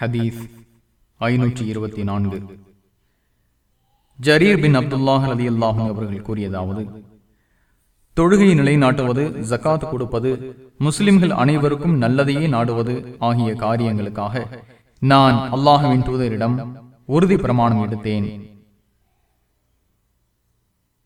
ஹதீஸ் ஐநூற்றி இருபத்தி நான்கு. ஜரீர் பின் அப்துல்லாஹ் அலி அல்லாஹும் அவர்கள் கூறியதாவது தொழுகையை நிலைநாட்டுவது ஜக்காத் கொடுப்பது முஸ்லிம்கள் அனைவருக்கும் நல்லதையே நாடுவது ஆகிய காரியங்களுக்காக நான் அல்லாஹுவின் தூதரிடம் உறுதி பிரமாணம் எடுத்தேன்.